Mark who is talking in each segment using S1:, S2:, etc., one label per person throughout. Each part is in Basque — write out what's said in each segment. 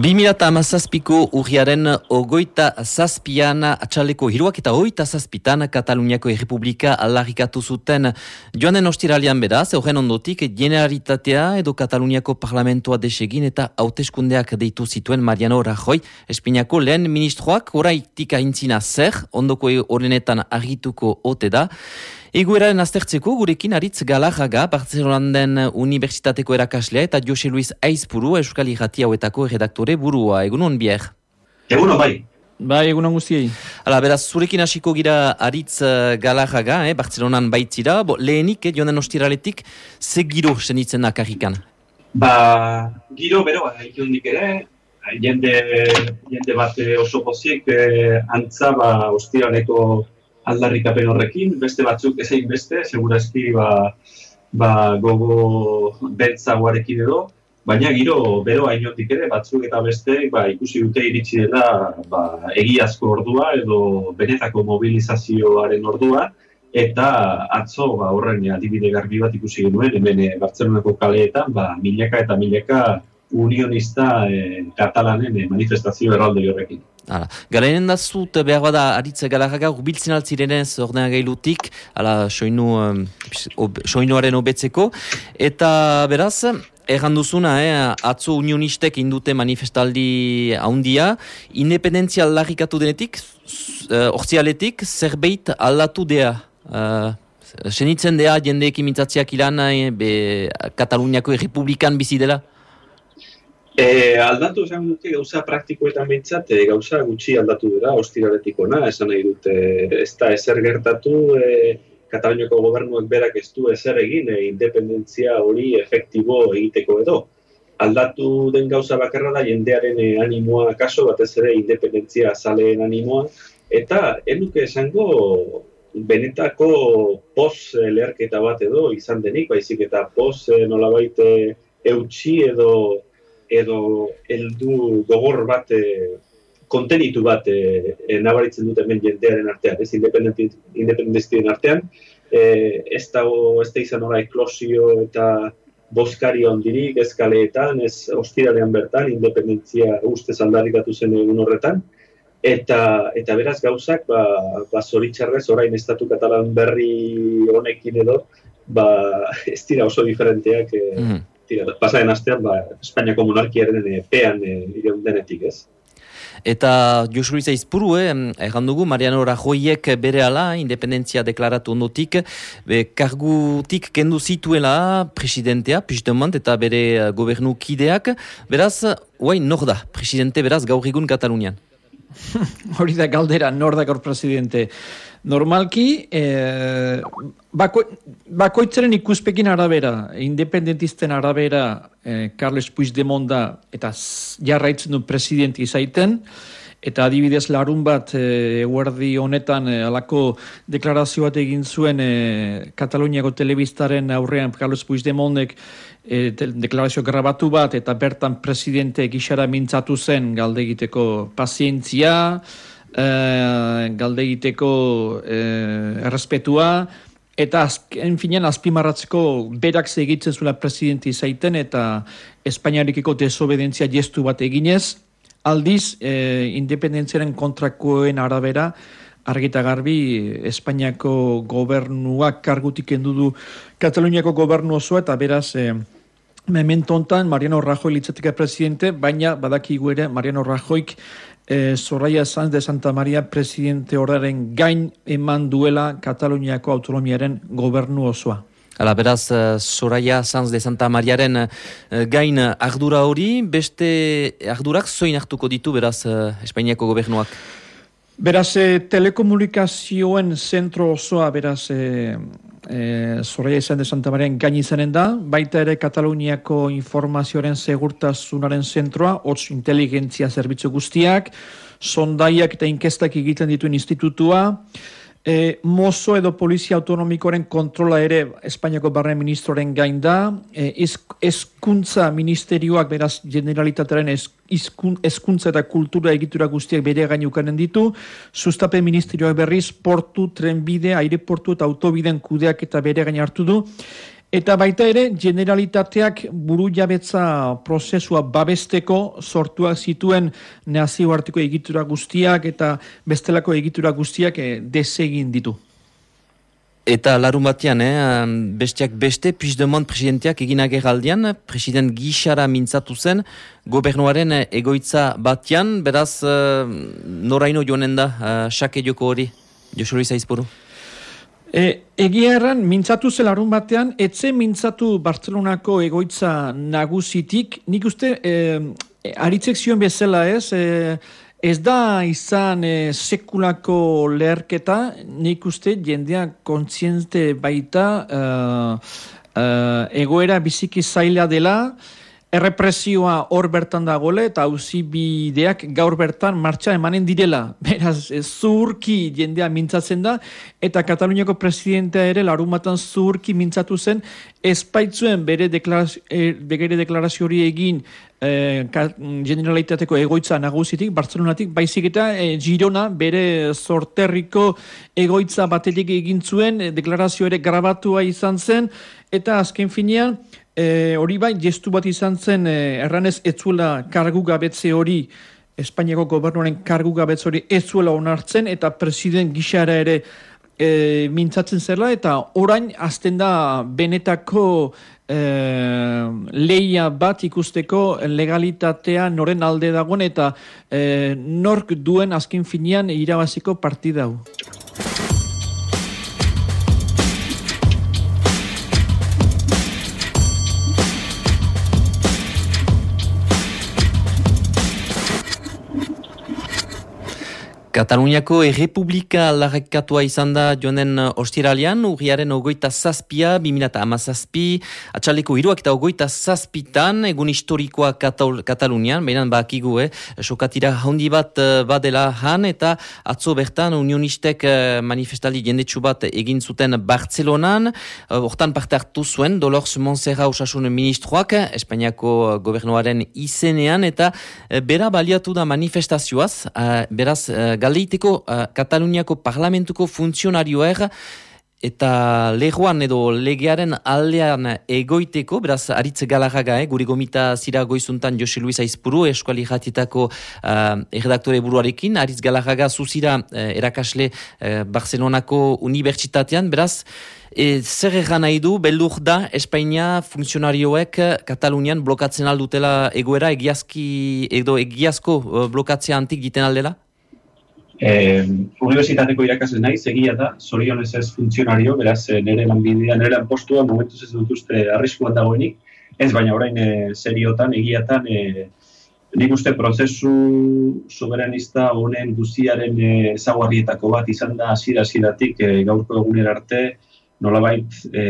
S1: 2008ko urriaren ogoita zazpian atxaleko hiruak eta oita zazpitan Kataluniako Errepublika allarrikatu zuten. Joanen ostiralian beraz, horren ondotik generalitatea edo Kataluniako parlamentoa desegin eta hauteskundeak deitu zituen Mariano Rajoy, Espinako lehen ministroak. Oraitik aintzina zer, ondoko horrenetan argituko ote da, Egoeraren aztertzeko gurekin aritz galarraga Bartzeronan Unibertsitateko erakaslea eta Jose Luis Aizpuru Euskal Irrati hauetako redaktore burua. Egunon, bier?
S2: Egunon, bai.
S3: Bai, egunon guztiei.
S1: Hala, beraz, zurekin hasiko gira aritz uh, galarraga, eh, Bartzeronan baitzira. Bo, lehenik, eh, joanen ostiraletik, ze giro zenitzen akarrikan?
S2: Ba, giro, bero, ikiondik ere, jende, jende bat oso pozik, eh, antza, ba, ostiraleko aldarrikapen horrekin, beste batzuk ezein beste, segurazki ba, ba, gogo beltzagoarekin edo, baina giro bero hainotik ere, batzuk eta beste ba, ikusi dute iritsi dela ba, egiazko ordua edo benetako mobilizazioaren ordua, eta atzo ba, horren adibide garbi bat ikusi genuen, hemen e, Bartzelonako kaleetan, ba, milaka eta milaka unionista e, katalanen e, manifestazio erralde horrekin.
S1: Hala, garainen da zut behar bada aritze galarraga urbiltzen altzirenez ordena gailutik, ala soinu, um, soinuaren obetzeko, eta beraz, Erran duzuna, eh, atzo unionistek indute manifestaldi haundia, independentzia aldarrikatu denetik, uh, zerbait aldatu dea. Uh, senitzen dea jendeekin mintzatziak ilan, be, Kataluniako Republikan bizi dela?
S2: E, aldatu esan dute gauza praktikoetan behintzat, e, gauza gutxi aldatu dira, ostiraretik ona, esan nahi dute, ez da ezer gertatu, e, Kataluniako gobernuak berak ez du ezer egin, e, independentzia hori efektibo egiteko edo. Aldatu den gauza bakarra da, jendearen e, animoa kaso, batez ere independentzia zaleen animoa, eta eduke esango benetako pos leherketa bat edo izan denik, baizik eta pos e, nolabait eutxi edo edo heldu gogor bat e, kontenitu bat e, e, nabaritzen dute hemen jendearen artean, ez independentistien artean, e, ez da ez da izan hori eklosio eta boskari ondirik eskaleetan, ez ostiralean bertan, independentzia ustez aldarrikatu zen egun horretan, eta eta beraz gauzak ba, ba zoritxarrez orain estatu katalan berri honekin edo ba ez dira oso diferenteak e, tira, pasaren astean, ba, Espainiako monarkiaren pean e, denetik, ez?
S1: Eta Josu Luisa izpuru, eh, erran dugu, Mariano Rajoiek bere ala, independentzia deklaratu ondotik, be, kargutik kendu zituela presidentea, Puigdemont eta bere uh, gobernu kideak, beraz, uai, nor da, presidente beraz, gaur egun Katalunian?
S3: Hori da galdera, nor da gaur presidente. Normalki, e, bako, bakoitzaren ikuspekin arabera, independentisten arabera, e, Carles Puigdemont da, eta jarraitzen du presidenti izaiten, eta adibidez larun bat e, guardi honetan e, alako deklarazio bat egin zuen e, Kataluniako telebistaren aurrean Carlos Puigdemontek e, deklarazio grabatu bat eta bertan presidente gixara mintzatu zen galde egiteko pazientzia, e, galde egiteko e, errespetua, eta azken finean azpimarratzeko berak segitzen zuela presidenti zaiten eta Espainiarikiko desobedentzia gestu bat eginez, aldiz e, independentziaren kontrakoen arabera, argita garbi Espainiako gobernuak kargutik endu du Kataluniako gobernu osoa eta beraz e, memento hontan Mariano Rajoy litzateke presidente, baina badaki ere Mariano Rajoyk e, Soraya Sanz de Santa Maria presidente horaren gain eman duela Kataluniako autonomiaren gobernu osoa.
S1: Hala, beraz, uh, Soraya Sanz de Santa Mariaren uh, gain ardura hori, beste ardurak zoin hartuko ditu, beraz, Espainiako gobernuak?
S3: Beraz, telekomunikazioen zentro osoa, beraz, e, Zorreia izan de Santa Marian gain izanen da, baita ere Kataluniako informazioaren segurtasunaren zentroa, hotz inteligentzia zerbitzu guztiak, sondaiak eta inkestak egiten dituen institutua, E, mozo edo polizia autonomikoren kontrola ere Espainiako barren ministroren gain da, e, eskuntza ministerioak beraz generalitataren eskuntza eta kultura egitura guztiak bere gain ukanen ditu, sustape ministerioak berriz portu, trenbide, aireportu eta autobiden kudeak eta bere gain hartu du, Eta baita ere, generalitateak buru jabetza prozesua babesteko sortuak zituen nazioarteko egitura guztiak eta bestelako egitura guztiak eh, desegin ditu.
S1: Eta larun batean, eh, besteak beste, Puigdemont presidenteak egin agerraldian, president gixara mintzatu zen, gobernuaren egoitza batean, beraz, uh, noraino joanen da, uh, sake joko hori, Josuri Zaizpuru?
S3: E, egia erran, mintzatu zelarun batean, etze mintzatu Bartzelonako egoitza nagusitik, nik uste, e, aritzek zion bezala ez, e, ez da izan e, sekulako leherketa, nik uste jendea kontziente baita e, e, egoera biziki zaila dela, errepresioa hor bertan da gole eta hauzi bideak gaur bertan martxa emanen direla. Beraz, zurki jendea mintzatzen da eta Kataluniako presidentea ere larumatan zurki mintzatu zen espaitzuen bere deklarazio, e, deklarazio hori egin e, generalitateko egoitza nagusitik, Bartzelonatik, baizik eta e, Girona bere sorterriko egoitza batetik egin zuen, deklarazio ere grabatua izan zen, eta azken finean, E, hori bai, gestu bat izan zen, e, erranez etzuela kargu gabetze hori, Espainiako gobernuaren kargu gabetze hori etzuela onartzen, eta president gixara ere e, mintzatzen zela, eta orain azten da benetako e, leia bat ikusteko legalitatea noren alde dagoen, eta e, nork duen azken finean irabaziko partida
S1: Kataluniako errepublika aldarrekatua izan da joanen uh, ostiralian, urriaren ogoita zazpia, bimilata ama zazpi, atxaleko hiruak eta ogoita zazpitan, egun historikoa Katal Katalunian, behinan bakigu, eh, sokatira handi bat uh, badela han, eta atzo bertan unionistek uh, manifestaldi jendetsu bat egin zuten Bartzelonan, hortan parte hartu zuen, Dolors Monserra osasun ministroak, Espainiako gobernuaren izenean, eta bera baliatu da manifestazioaz, beraz, galdeiteko uh, Kataluniako parlamentuko funtzionarioer eta lehuan edo legearen aldean egoiteko, beraz, aritz galarraga, eh, guri gomita zira goizuntan Jose Luis Aizpuru, eskuali jatietako uh, erredaktore buruarekin, aritz galarraga zuzira uh, erakasle uh, Barcelonako unibertsitatean, beraz, E, zer egan nahi du, beldur da, Espainia funtzionarioek Katalunian blokatzen aldutela egoera, egiazki, edo egiazko blokatzea antik giten aldela?
S2: Eh, universitateko irakasle naiz, egia da, zorionez ez funtzionario, beraz, eh, nire lanbidea, nire lanpostua, momentuz ez dut uste arriskuan dagoenik, ez baina orain e, seriotan, egiatan, e, nik uste prozesu soberanista honen guziaren ezaguarrietako bat izan da hasiera hasieratik e, gaurko egunera arte, nolabait e,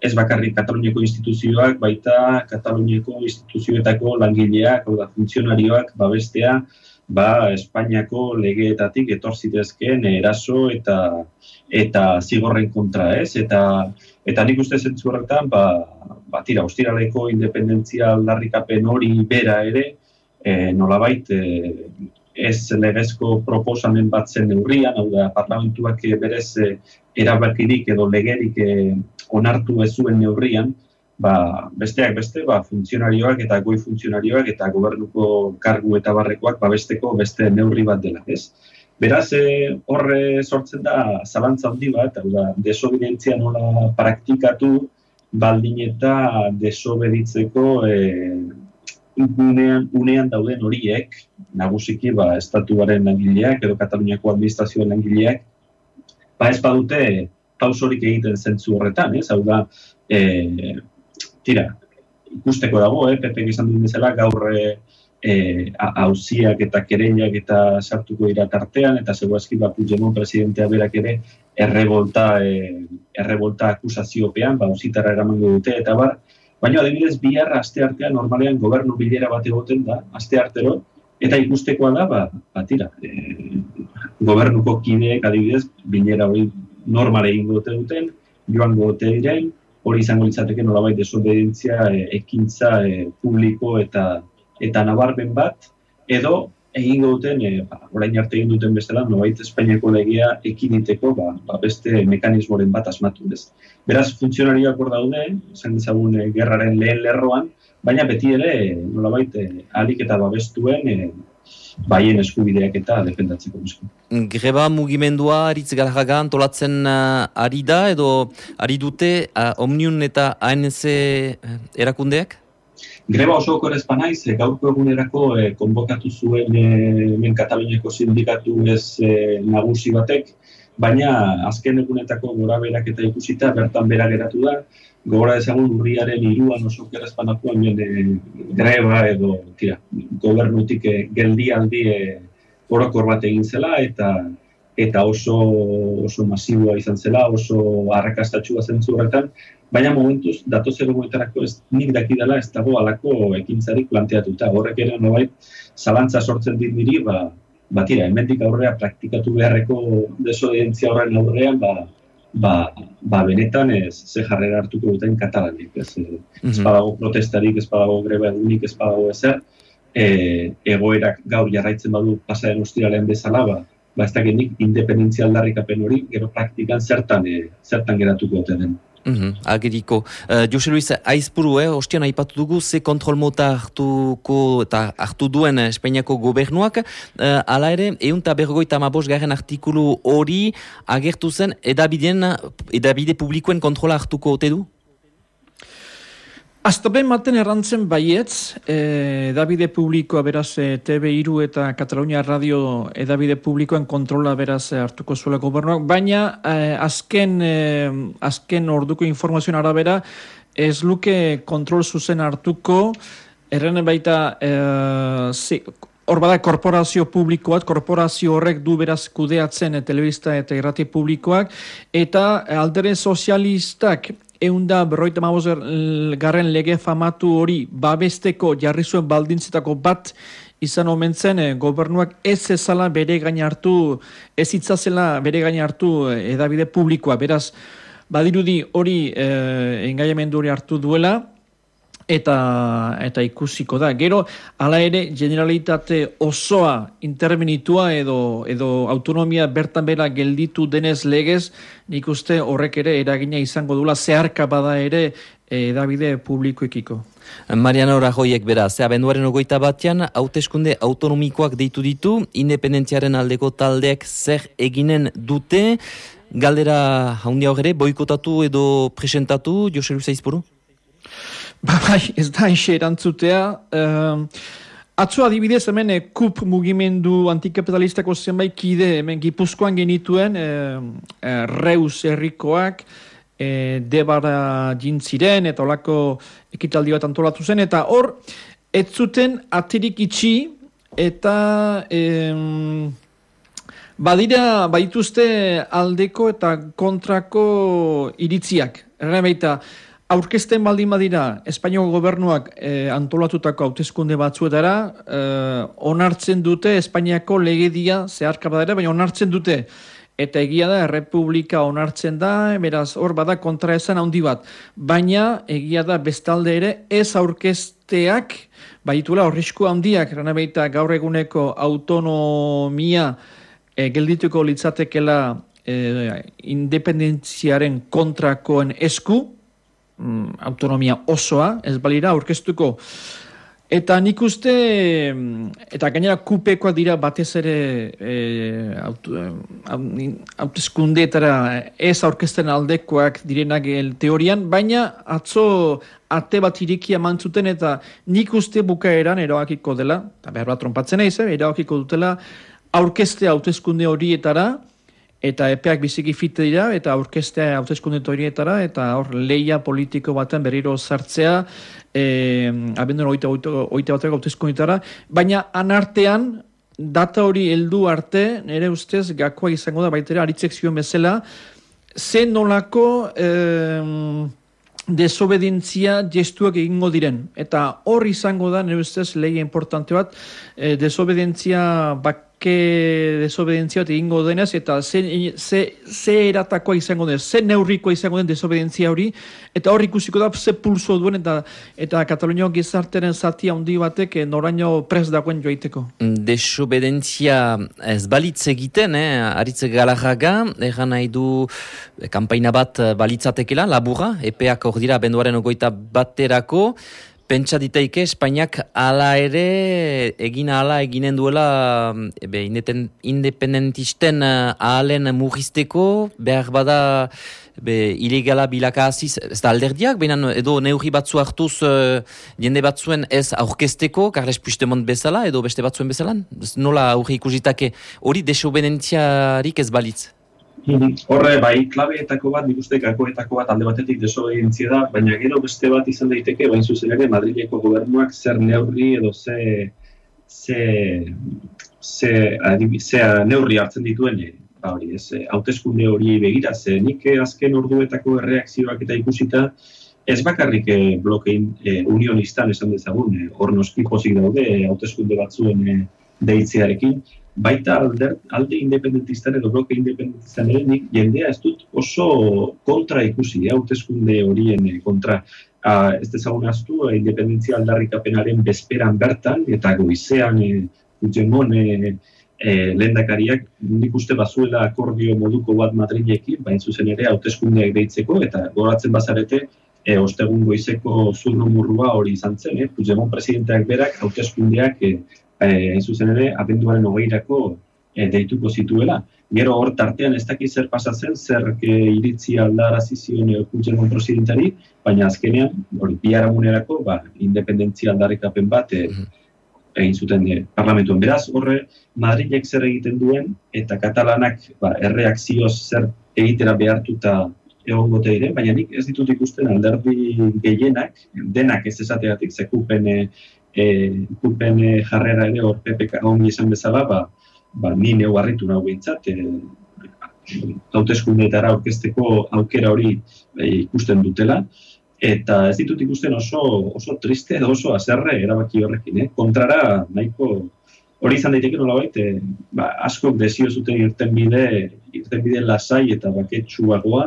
S2: ez bakarrik Kataluniako instituzioak, baita Kataluniako instituzioetako langileak, hau da, funtzionarioak, babestea, ba, Espainiako legeetatik etor zitezkeen eraso eta eta zigorren kontra, ez? Eta eta nik uste zentzu horretan, ba, ba tira, ostiraleko independentzia aldarrikapen hori bera ere, e, nolabait, e, ez legezko proposamen bat zen neurrian, hau da, parlamentuak berez e, erabakirik edo legerik e, onartu ez zuen neurrian, ba, besteak beste, ba, funtzionarioak eta goi funtzionarioak eta gobernuko kargu eta barrekoak babesteko beste neurri bat dela, ez? Beraz, e, horre sortzen da zalantza handi bat, hau da, desobedientzia nola praktikatu, baldin eta desobeditzeko e, unean, unean dauden horiek, nagusiki, ba, estatuaren langileak edo Kataluniako administrazioen langileak, ba, ez badute pausorik egiten zentzu horretan, ez? Hau da, e, tira, ikusteko dago, eh, PP izan duen bezala, gaur e, hauziak eta kereiak eta sartuko dira tartean, eta seguazki bat Puigdemont presidentea berak ere errebolta, e, errebolta akusaziopean, ba, hauzitara eramango dute, eta bar, baina adibidez, bihar aste artean normalean gobernu bilera bat egoten da, aste artero, eta ikustekoa da, ba, ba tira, e, gobernuko kideek adibidez, bilera hori normale egingo duten, joango dute direin, hori izango litzateke nolabait desobedientzia e, ekintza e, publiko eta eta nabarmen bat edo egin duten, e, ba, orain arte egin duten bezala, nobait Espainiako legea ekiditeko ba, ba beste mekanismoren bat asmatu ez. Beraz, funtzionarioak hor daude, esan dezagun e, gerraren lehen lerroan, baina beti ere, nolabait, e, alik eta babestuen e, baien eskubideak eta defendatzeko bizko.
S1: Greba mugimendua aritz garraga antolatzen uh, ari da edo ari dute uh, Omniun eta ANC erakundeak?
S2: Greba oso okorezpa naiz, e, gaurko egunerako e, konbokatu zuen e, men Kataluniako sindikatu ez e, nagusi batek, baina azken egunetako gora berak eta ikusita bertan bera geratu da, gora ezagun urriaren iruan oso okorezpanako hemen e, greba edo tira, gobernutik e, geldialdi e, orokor bat egin zela eta eta oso oso masiboa izan zela, oso arrakastatxua zentzu horretan, baina momentuz, dato zer ez nik daki dela ez dago alako ekintzarik planteatuta. Horrek ere nobait, zalantza sortzen dit diri, ba, batira, hemendik aurrea praktikatu beharreko desobedientzia horren aurrean, ba, ba, ba benetan ez ze jarrera hartuko duten katalanik. Ez, mm -hmm. badago protestarik, ez badago greba egunik, ez badago ezer, e, egoerak gaur jarraitzen badu pasaren ostiralean bezala, ba, ba ez dakit independentzia aldarrikapen hori, gero praktikan zertan, e, zertan geratuko dute den.
S1: Mm -hmm, ageriko. Uh, Jose Luis, aizpuru, eh, ostian aipatu dugu, ze kontrol mota hartuko eta hartu duen Espainiako gobernuak, uh, ala ere, egun eta bergoita garen artikulu hori agertu zen edabide publikoen kontrola hartuko ote du?
S3: Aztapen maten errantzen baietz, e, edabide publikoa beraz e, TV iru eta Katalunia Radio edabide publikoen kontrola beraz e, hartuko zuela gobernuak, baina e, azken, e, azken orduko informazioan arabera ez luke kontrol zuzen hartuko, erren baita e, zi, Hor bada korporazio publikoak, korporazio horrek du beraz kudeatzen telebista eta irrati publikoak, eta alderen sozialistak eunda berroita maboz garren lege famatu hori babesteko jarri zuen baldintzetako bat izan omen zen eh, gobernuak ez ezala bere gain hartu, ez itzazela bere gain hartu eh, edabide publikoa. Beraz, badirudi hori eh, engaiamendu hori hartu duela, eta eta ikusiko da. Gero hala ere generalitate osoa intervenitua edo edo autonomia bertan bera gelditu denez legez, nik uste horrek ere eragina izango dula zeharka bada ere edabide publikoekiko.
S1: Mariano Rajoiek bera, ze abenduaren ogoita batean, hauteskunde autonomikoak deitu ditu, independentziaren aldeko taldeak zer eginen dute, galdera haundia horre, boikotatu edo presentatu, Jose Luisa Izpuru?
S3: Ba, bai, ez da enxe erantzutea. Uh, atzo adibidez hemen eh, kup mugimendu antikapitalistako zenbait kide hemen gipuzkoan genituen uh, uh, reus herrikoak uh, debara jintziren eta olako ekitaldi bat antolatu zen eta hor ez zuten atirik itxi eta um, badira baituzte aldeko eta kontrako iritziak. Erren baita, Aurkezten baldin badira, Espainiako gobernuak eh, antolatutako hauteskunde batzuetara, eh, onartzen dute Espainiako legedia zeharka badara, baina onartzen dute. Eta egia da, Republika onartzen da, beraz, hor bada kontra esan handi bat. Baina, egia da, bestalde ere, ez aurkezteak, baitula horrizko handiak, rana gaur eguneko autonomia e, geldituko litzatekela e, independentziaren kontrakoen esku, autonomia osoa, ez balira aurkeztuko. Eta nik uste, mm, eta gainera kupekoa dira batez ere e, hautezkundeetara ez aurkezten aldekoak direnak el teorian, baina atzo ate bat irikia mantzuten eta nik uste bukaeran eroakiko dela, eta behar bat trompatzen eiz, eh, eroakiko dutela aurkezte hautezkunde horietara, eta epeak biziki fite dira, eta aurkestea hautezkunde horietara, eta hor leia politiko baten berriro sartzea, e, abenduen oita, oita, oita bateko hautezkundetara, baina anartean, data hori heldu arte, nire ustez, gakoa izango da, baitera, aritzek zioen bezala, zen nolako e, desobedientzia gestuak egingo diren. Eta hor izango da, nire ustez, leia importante bat, e, desobedientzia bak ke desobedientzia bat egingo denez, eta ze, ze, ze eratakoa izango den, ze neurrikoa izango den desobedientzia hori, eta hor ikusiko da ze pulso duen, eta eta Katalunio gizarteren zati handi batek eh, noraino pres dagoen joaiteko.
S1: Desobedientzia ez balitz egiten, eh? aritze galarraga, egan nahi du eh, kampaina bat balitzatekela, labura, epeak hor dira benduaren ogoita baterako, Pentsa diteike Espainiak ala ere egin ala eginen duela ebe, independentisten uh, ahalen mugisteko behar bada be, ilegala bilaka aziz, ez da alderdiak, baina edo neuri batzu hartuz uh, jende batzuen ez aurkesteko, Carles Puigdemont bezala, edo beste batzuen bezalan? Nola aurre ikusitake hori desobedentziarik ez balitz?
S2: Horre, bai, klabeetako bat, nik uste gakoetako bat alde batetik desobedientzia da, baina gero beste bat izan daiteke, bain zuzen ere, Madrileko gobernuak zer neurri edo ze, ze, ze, ze neurri hartzen dituen, eh, ba hori, ez, eh, hauteskunde hori begira, ze nik eh, azken orduetako erreakzioak eta ikusita, ez bakarrik blokein e, unionistan esan dezagun, hor noski pozik daude hauteskunde batzuen e, deitzearekin, baita alde, alde independentistan edo bloke independentistan ere nik jendea ez dut oso kontra ikusi, eh, hauteskunde horien eh, kontra. Uh, ez dezagun aztu, uh, independentzia aldarrikapenaren bezperan bertan, eta goizean uh, Puigdemont uh, uh, lendakariak nik uste bazuela akordio moduko bat Madrilekin, bain zuzen ere hauteskundeak deitzeko, eta goratzen bazarete, e, ostegun goizeko zurru murrua hori izan zen, eh? Puigdemont presidenteak berak hauteskundeak eh, hain zuzen ere, abenduaren hogeirako eh, deituko zituela. Gero hor tartean ez dakit zer pasatzen, zer eh, iritzi aldarazi zion Puigdemont presidentari, baina azkenean, hori, biharamunerako, ba, independentzia aldarrikapen bat, eh, egin zuten eh, parlamentuen. Beraz, horre, Madrilek zer egiten duen, eta katalanak ba, erreakzioz zer egitera behartuta egon gote dire, baina nik ez ditut ikusten alderdi gehienak, denak ez esateatik, zekupen e, kupen e, jarrera ere hor PPK ongi izan bezala, ba, ba ni neu harritu nahu bintzat, e, hauteskundeetara aurkezteko aukera hori e, ikusten dutela, eta ez ditut ikusten oso, oso triste edo oso azerre erabaki horrekin, eh? kontrara nahiko hori izan daiteke nola baita, e, ba, askok desio zuten irten bide, irten bide lasai eta baketsuagoa,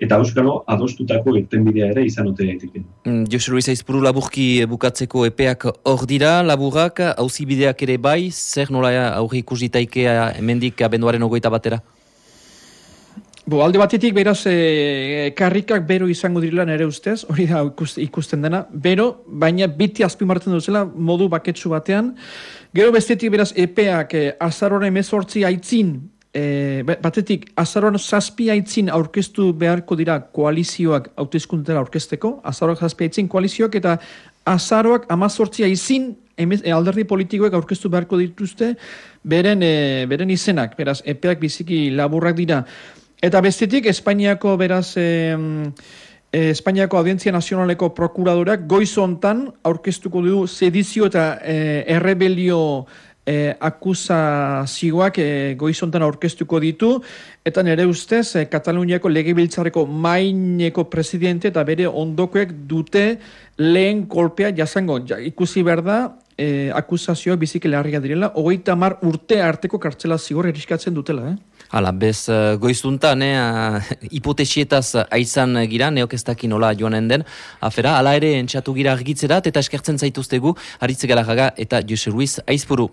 S2: eta euskalo adostutako irtenbidea ere izan ote daiteke.
S1: Mm, Jose Luis Aizpuru laburki bukatzeko epeak hor dira, laburrak, hauzi bideak ere bai, zer nola aurri ikus ditaike hemendik abenduaren ogoita batera?
S3: Bo, alde batetik, beraz, e, karrikak bero izango direla nere ustez, hori da ikusten dena, bero, baina biti azpimartzen duzela modu baketsu batean. Gero bestetik, beraz, epeak e, azaroren emezortzi aitzin e, batetik, azaroan zazpi haitzin aurkeztu beharko dira koalizioak hautezkuntera aurkezteko, azaroak zazpi haitzin koalizioak, eta azaroak amazortzia izin e, alderdi politikoek aurkeztu beharko dituzte beren, e, beren izenak, beraz, epeak biziki laburrak dira. Eta bestetik, Espainiako, beraz, e, Espainiako Audientzia Nazionaleko Prokuradorak goizontan aurkeztuko du sedizio eta e, errebelio e, akusazioak e, goizontan aurkeztuko ditu, eta nire ustez, e, Kataluniako legebiltzareko maineko presidente eta bere ondokoek dute lehen kolpea jasango. Ja, ikusi behar da, e, akusazioa biziki leharria direla, hogeita mar urte arteko kartzela zigor eriskatzen dutela, eh?
S1: Hala, bez uh, goizuntan, eh, hipotesietaz aizan gira, neok ez nola joanen den, afera, ala ere entxatu gira argitzerat eta eskertzen zaituztegu, haritze gala eta Jose Ruiz aizpuru.